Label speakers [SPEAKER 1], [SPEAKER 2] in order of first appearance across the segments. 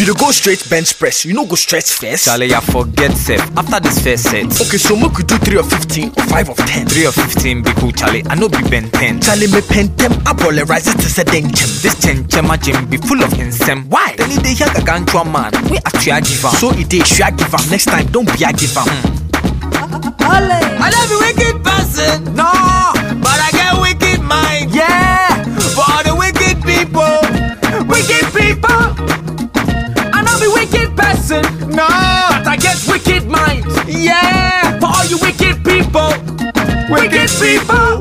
[SPEAKER 1] You dey go straight bench press, you no go stretch first.
[SPEAKER 2] Charlie, ya forget self. After this first set,
[SPEAKER 1] Okay, so make we do 3 of 15 or 5 of 10.
[SPEAKER 2] 3 of 15 be cool, Charlie. I know be Ben 10.
[SPEAKER 1] Charlie, me pen them apologize to say denchem.
[SPEAKER 2] This chenchema gym be full of insem.
[SPEAKER 1] Why?
[SPEAKER 2] Then they hear a gantua man. We actually give am.
[SPEAKER 1] So it is, should I give am next time? Don't be a give am. Hmm.
[SPEAKER 2] I love a wicked person. I get wicked mind.
[SPEAKER 1] Yeah,
[SPEAKER 2] for all you wicked people, wicked people.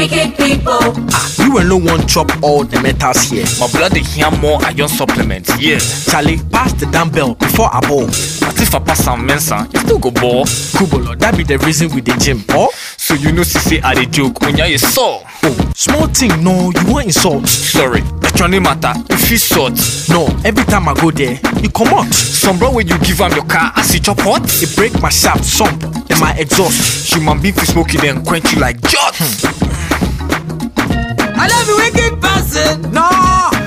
[SPEAKER 3] Wicked people.
[SPEAKER 1] Ah, you will no one chop all the metals here.
[SPEAKER 2] My blood dey hear more iron supplements. Yeah,
[SPEAKER 1] Charlie, pass the dumbbell before I ball.
[SPEAKER 2] but if I pass some mensa, you still go ball.
[SPEAKER 1] Kubolo, that be the reason we the gym. Oh,
[SPEAKER 2] So you know, she say I dey joke when you saw.
[SPEAKER 1] oh, small thing, no, you want insult.
[SPEAKER 2] Sorry, that one matter. If you sort,
[SPEAKER 1] No, every time I go there, you come out.
[SPEAKER 2] some bro when you give am your car as you chop hot.
[SPEAKER 1] It break my shaft, sump, and my exhaust.
[SPEAKER 2] Human being fi smoke it then quench you like jot. Hmm. I love a wicked person. No,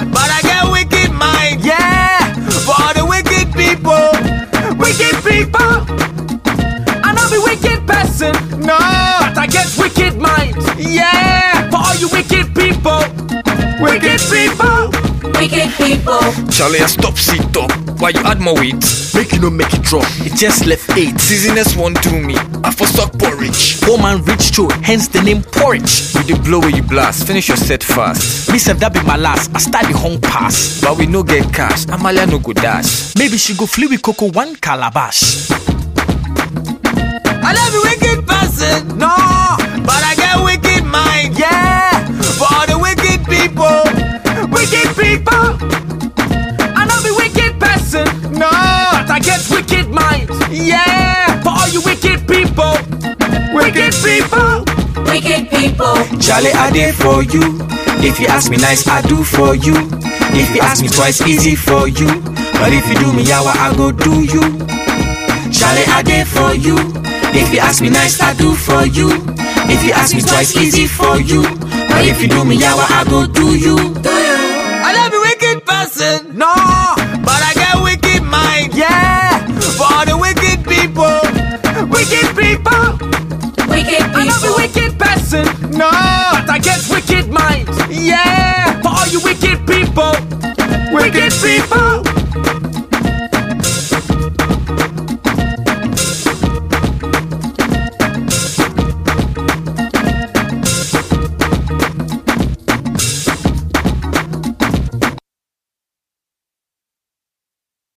[SPEAKER 2] but I get wicked mind. Yeah, for all the wicked people, wicked people. I know be wicked person. No, but I get wicked mind. Yeah, for all you wicked people, wicked people.
[SPEAKER 3] Wicked people.
[SPEAKER 2] Charlie, I stop sit up. Why you add more weight?
[SPEAKER 1] Make you no make it drop. It just left eight.
[SPEAKER 2] Seasoners won't do me. I for suck porridge.
[SPEAKER 1] Poor man reach through, hence the name porridge.
[SPEAKER 2] You the blow where you blast. Finish your set fast.
[SPEAKER 1] Me self that be my last. I start the home pass.
[SPEAKER 2] But we no get cash. Amalia no go dash.
[SPEAKER 1] Maybe she go flee with Coco one calabash.
[SPEAKER 2] Yeah, for all you wicked people, wicked people.
[SPEAKER 3] Wicked people.
[SPEAKER 2] Charlie, I did for you. If you ask me nice, I do for you. If you ask me twice, easy for you. But if you do me yawa, I go do you. Charlie, I did for you. If you ask me nice, I do for you. If you ask me twice, easy for you. But if you do me yawa, I go do you. I love a wicked person. No, a wicked person. No.